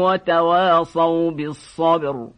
وتواصوا بالصبر.